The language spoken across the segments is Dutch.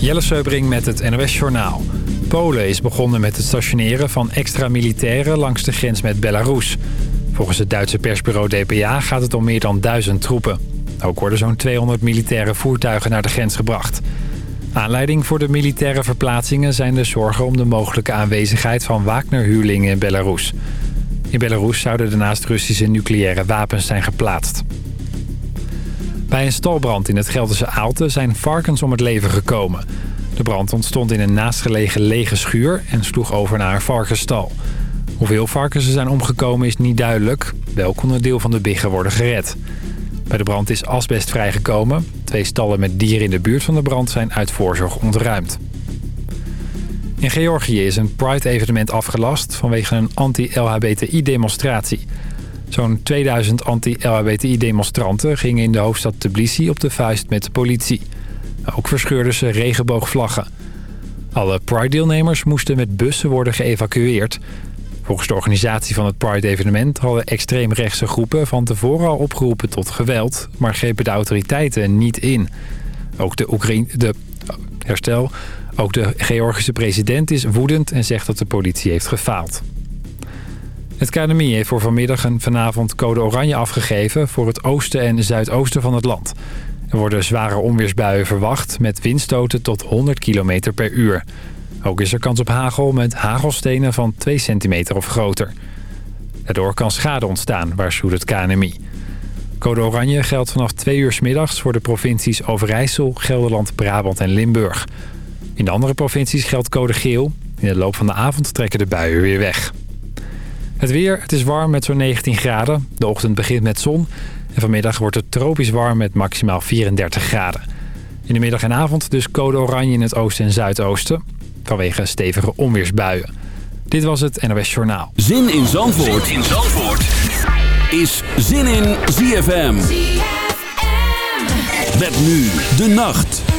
Jelle Seubring met het NOS Journaal. Polen is begonnen met het stationeren van extra militairen langs de grens met Belarus. Volgens het Duitse persbureau DPA gaat het om meer dan duizend troepen. Ook worden zo'n 200 militaire voertuigen naar de grens gebracht. Aanleiding voor de militaire verplaatsingen zijn de zorgen om de mogelijke aanwezigheid van Wagner-huurlingen in Belarus. In Belarus zouden daarnaast Russische nucleaire wapens zijn geplaatst. Bij een stalbrand in het Gelderse Aalten zijn varkens om het leven gekomen. De brand ontstond in een naastgelegen lege schuur en sloeg over naar een varkensstal. Hoeveel varkens er zijn omgekomen is niet duidelijk. Wel kon een deel van de biggen worden gered. Bij de brand is asbest vrijgekomen. Twee stallen met dieren in de buurt van de brand zijn uit voorzorg ontruimd. In Georgië is een Pride-evenement afgelast vanwege een anti-LHBTI-demonstratie. Zo'n 2000 anti-LHBTI-demonstranten gingen in de hoofdstad Tbilisi op de vuist met de politie. Ook verscheurden ze regenboogvlaggen. Alle Pride-deelnemers moesten met bussen worden geëvacueerd. Volgens de organisatie van het Pride-evenement hadden extreemrechtse groepen van tevoren al opgeroepen tot geweld, maar grepen de autoriteiten niet in. Ook de, Oekraïne, de herstel, ook de Georgische president is woedend en zegt dat de politie heeft gefaald. Het KNMI heeft voor vanmiddag en vanavond code oranje afgegeven voor het oosten en zuidoosten van het land. Er worden zware onweersbuien verwacht met windstoten tot 100 km per uur. Ook is er kans op hagel met hagelstenen van 2 centimeter of groter. Daardoor kan schade ontstaan, waarschuwt het KNMI. Code oranje geldt vanaf 2 uur s middags voor de provincies Overijssel, Gelderland, Brabant en Limburg. In de andere provincies geldt code geel. In de loop van de avond trekken de buien weer weg. Het weer, het is warm met zo'n 19 graden. De ochtend begint met zon. En vanmiddag wordt het tropisch warm met maximaal 34 graden. In de middag en avond dus code oranje in het oosten en zuidoosten. Vanwege stevige onweersbuien. Dit was het NOS Journaal. Zin in Zandvoort, zin in Zandvoort. is Zin in ZFM. ZFM. Met nu de nacht.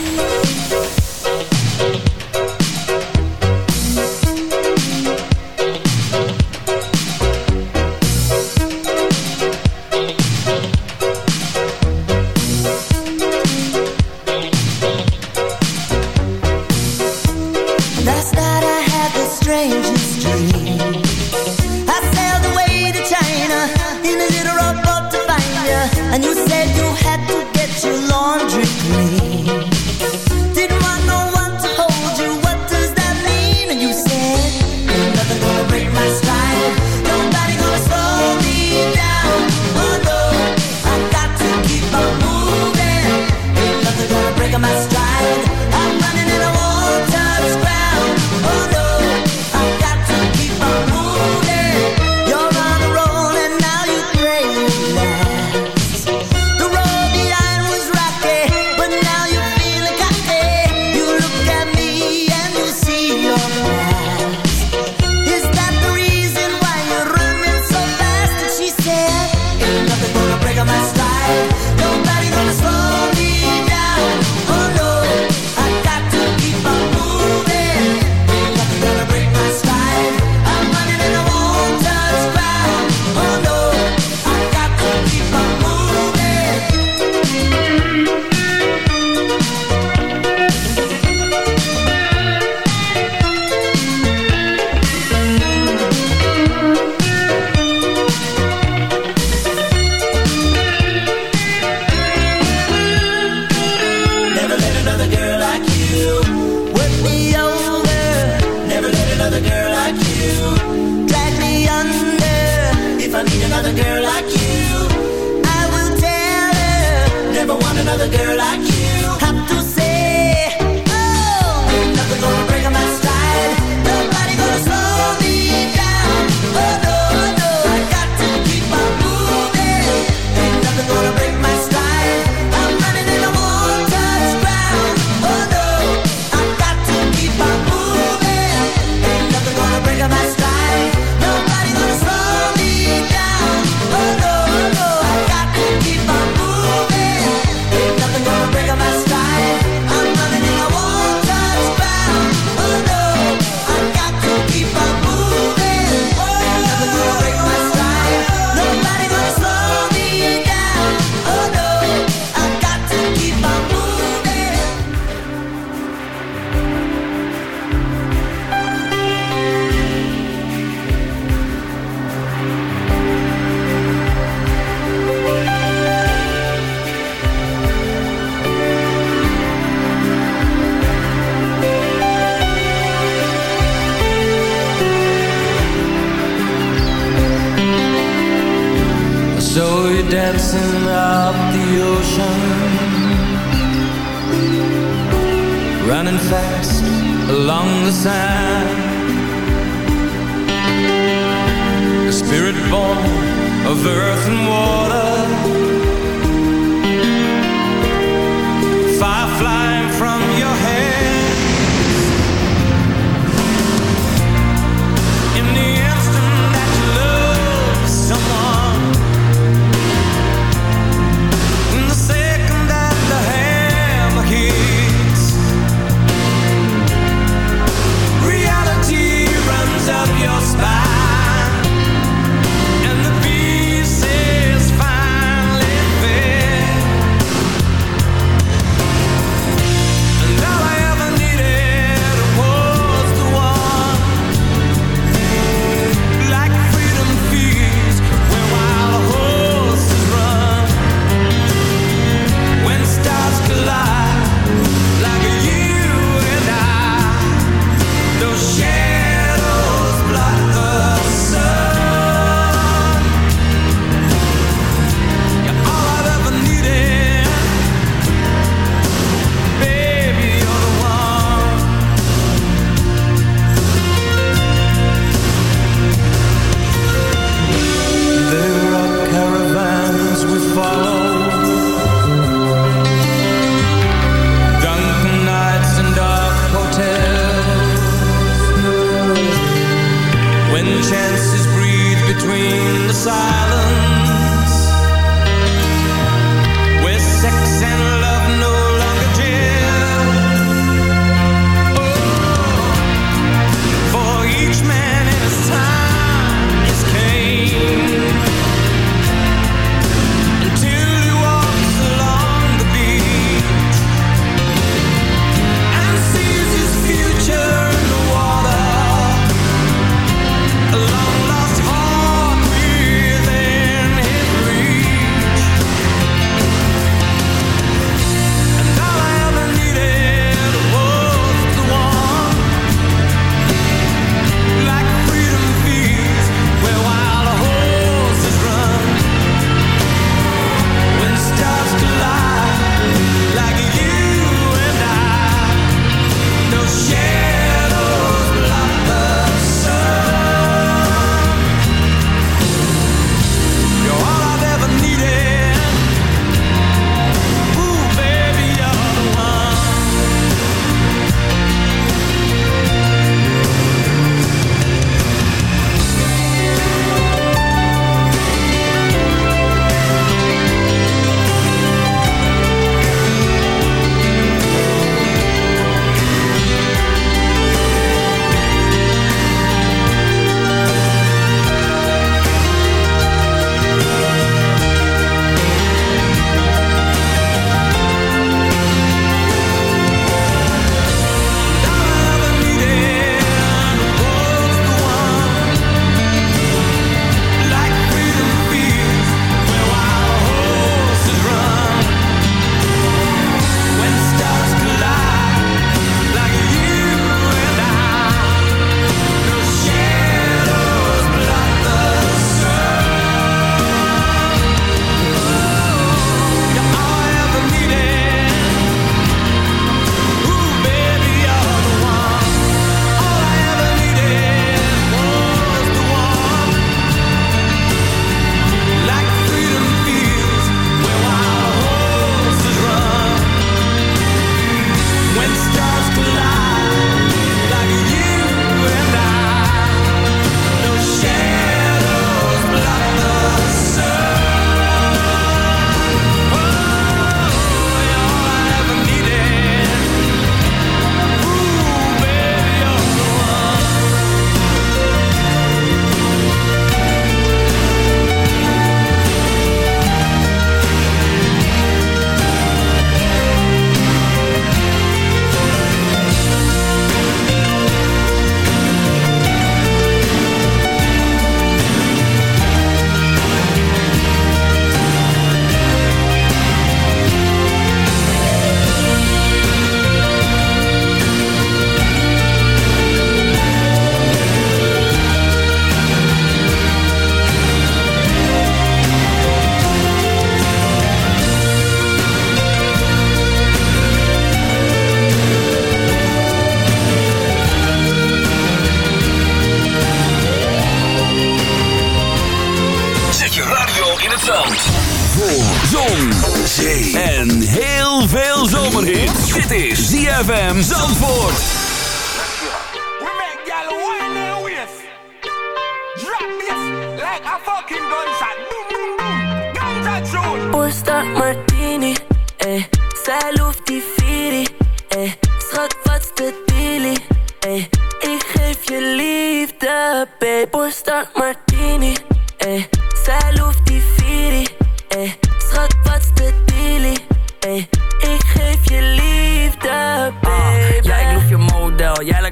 Spirit born of earth and water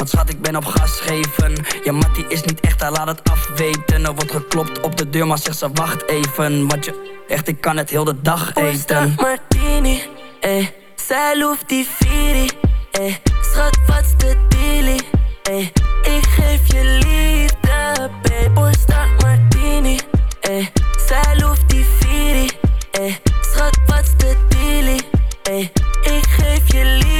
Want schat, ik ben op gas geven Ja, Mattie is niet echt, hij laat het afweten Er wordt geklopt op de deur, maar zegt ze wacht even Want je, echt, ik kan het heel de dag eten Martini, eh. Zij loeft die Firi, eh. Schat, wat's de dealie, eh. Ik geef je liefde, babe. Posta Martini, eh. Zij loeft die Firi, eh. Schat, wat's de dealie, eh. Ik geef je liefde,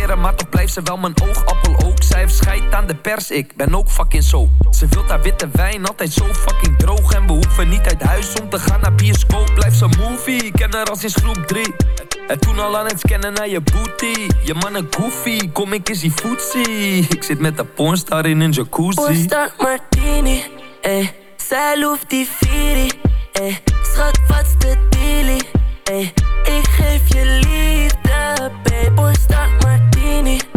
maar toch blijft ze wel mijn oogappel ook. Zij heeft scheid aan de pers, ik ben ook fucking zo. Ze wilt haar witte wijn, altijd zo fucking droog. En we hoeven niet uit huis om te gaan naar bioscoop. Blijf ze movie, ik ken haar als sinds groep 3. En toen al aan het scannen naar je booty. Je mannen goofy, kom ik eens die footsie. Ik zit met de pornstar in een jacuzzi. Posta Martini, eh. Zij loeft die eh. Schat, wat's de dealie, eh. Ik geef je liefde, babe. in it.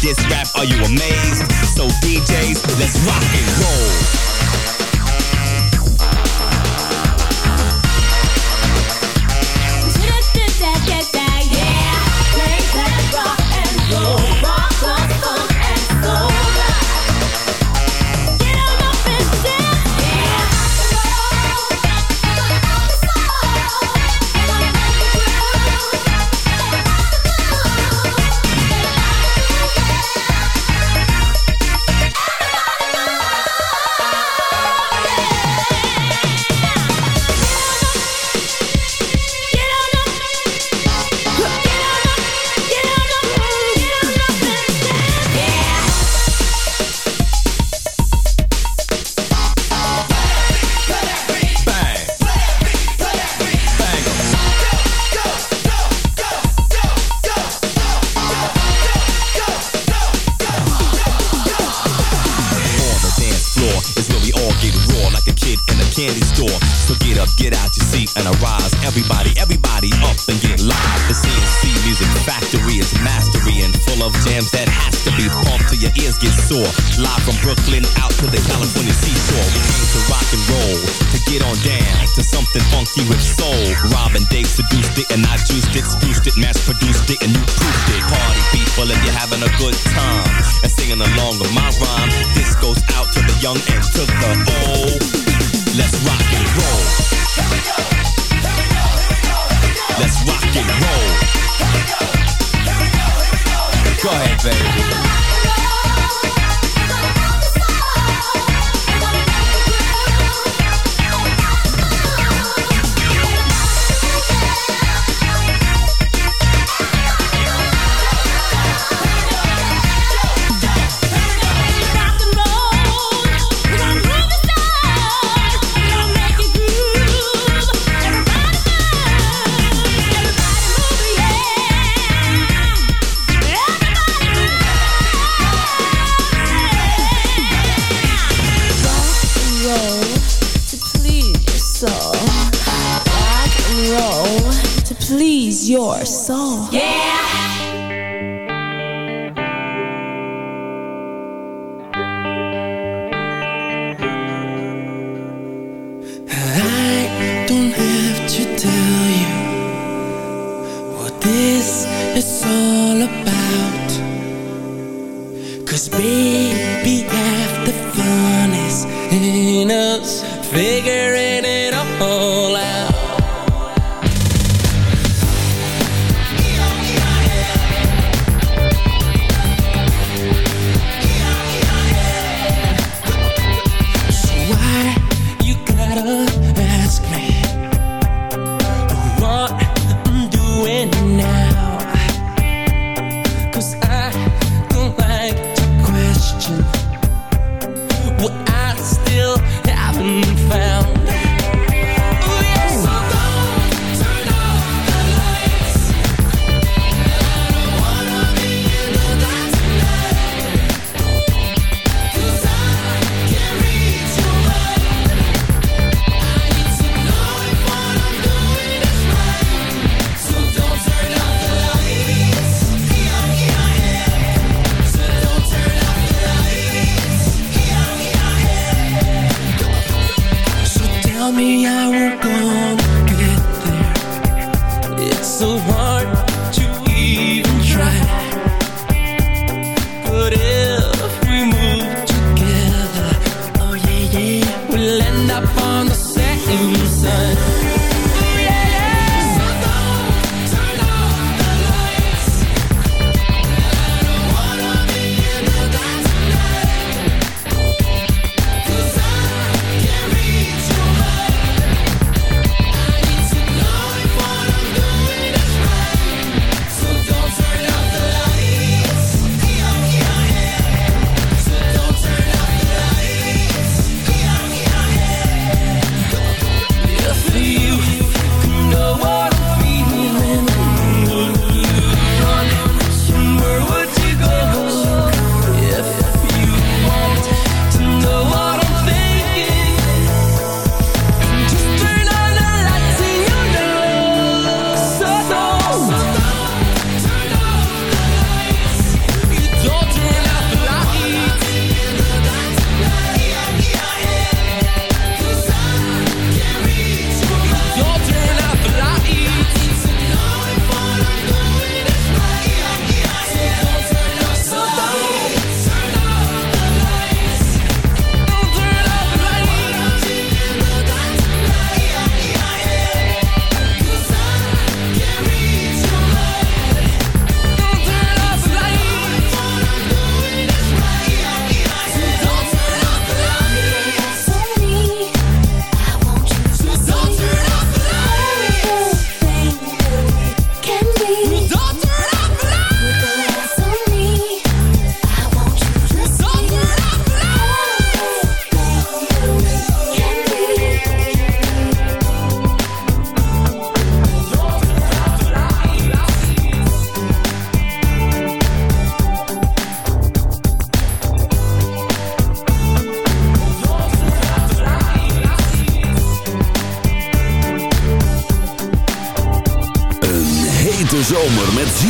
this rap, are you amazed? So DJs, let's rock and roll.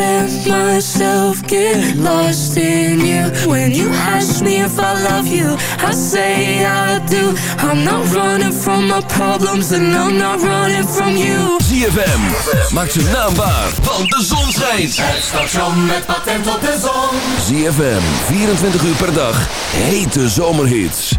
Let myself get lost in you. When you ask me if I love you I say I do. I'm not running from my problems And I'm not running from you. ZFM, maak ze naambaar Want de zon schijnt. Het station met patent op de zon. ZFM, 24 uur per dag Hete zomerhits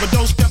But don't step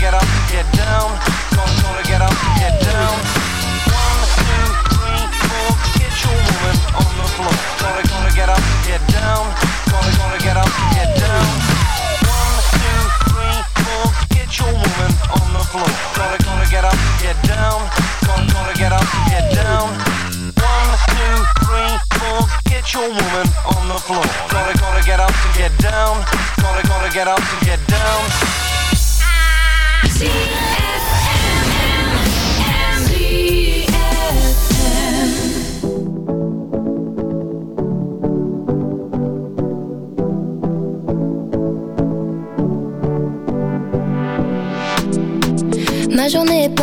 get up, get down. Gonna, gonna get up, get down. One, two, three, four, get your woman on the floor. Gonna, gonna get up, get down. Gonna, gonna get up, get down. One, two, three, four, get your woman on the floor. Gonna, gonna get up, get down. Gonna, gonna get up, get down. One, two, three, four, get your woman on the floor. Gonna, gonna get up to get down. Gonna, gonna get up to get down.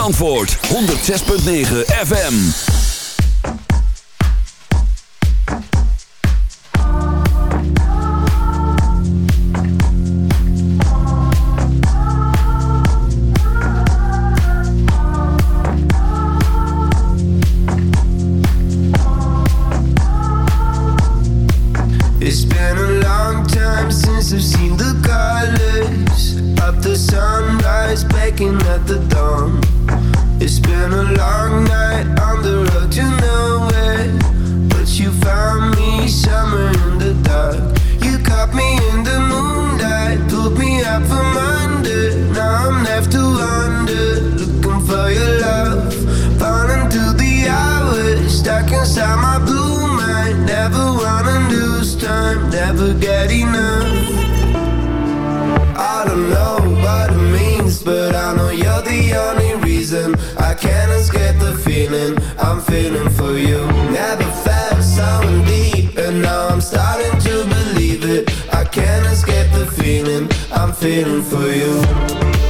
Zandvoort 106.9 FM. It's been a long time since I've seen just get the feeling I'm feeling for you. Never felt so deep And now I'm starting to believe it. I can't escape the feeling I'm feeling for you.